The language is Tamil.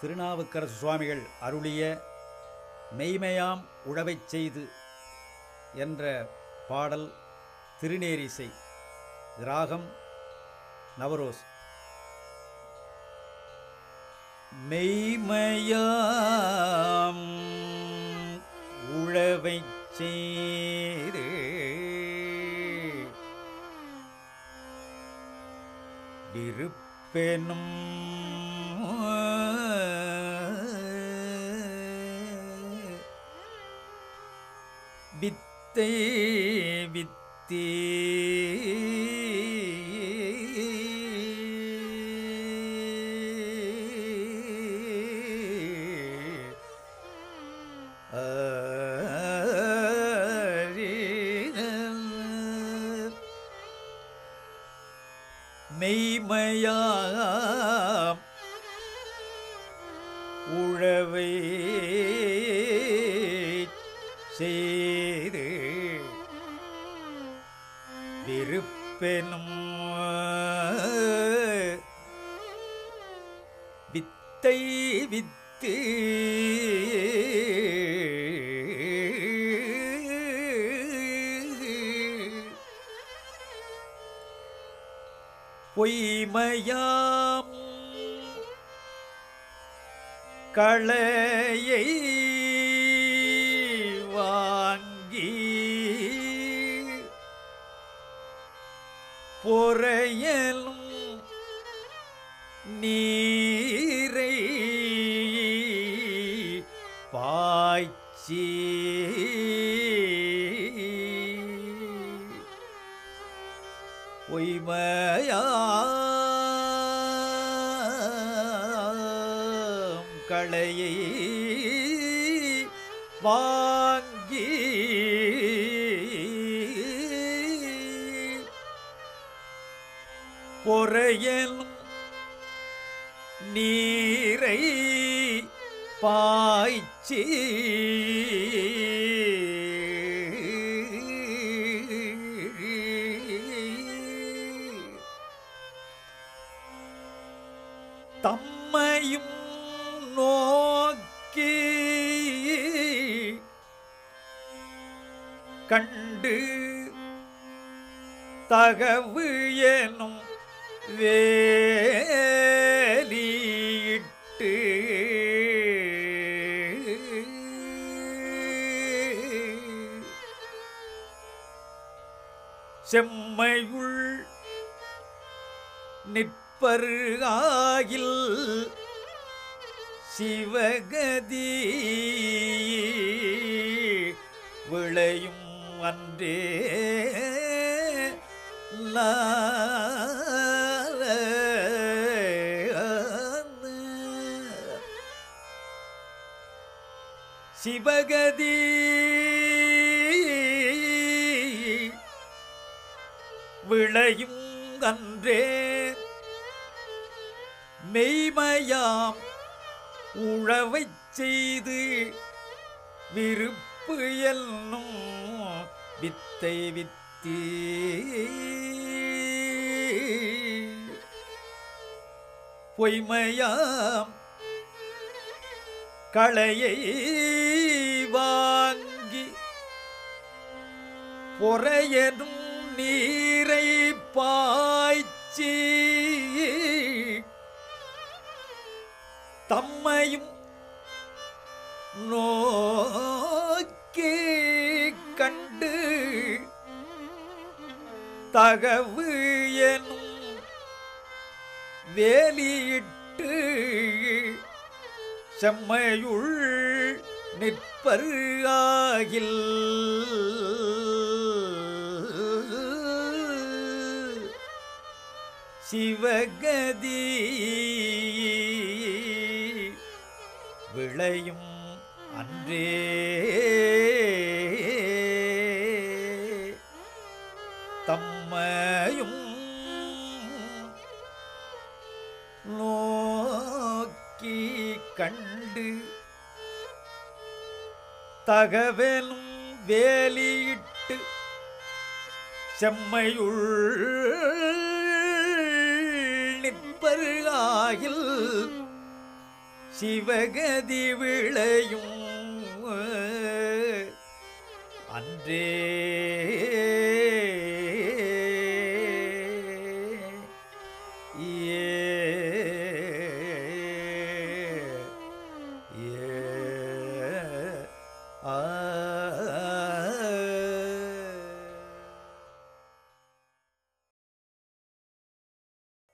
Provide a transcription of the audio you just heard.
திருநாவுக்கரசு சுவாமிகள் அருளிய மெய்மையாம் உழவைச் செய்து என்ற பாடல் திருநேரிசை ராகம் நவரோஸ். மெய்மையாம் உழவைச் செய்து இருப்பெனும் வித்தை வித்தி. மெய்மையாம் உழவை செய் பெனும் வித்தை வித்து பொய்மையாம் களையை பொறையலும் நீரை பாய்ச்சி. பொய்மையாம் களையை வாங்கி பொறையல் நீரை பாய்ச்சி. தம்மையும் நோக்கி கண்டு தகவு எனும் வேலியிட்டு. செம்மையுள் நிற்பரு ஆகில் சிவகதி விளையும் அன்றே. சிவகதி விளையும் அன்றே. மெய்மையாம் உழவைச் செய்து விருப்பு என்னும் வித்தை வித்தி. பொய்மையாம் களையை பொறையனும் நீரை பாய்ச்சி தம்மையும் நோக்கி கண்டு தகவு எனும் வேலியிட்டு செம்மையுள் நிற்பரு ஆகில். சிவகதி. விளையும் அன்றே. தம்மையும் நோக்கி கண்டு தகவலும் வேலியிட்டு செம்மையுள் நிற்பருகாயில் சிவகதி விளையும். அன்றே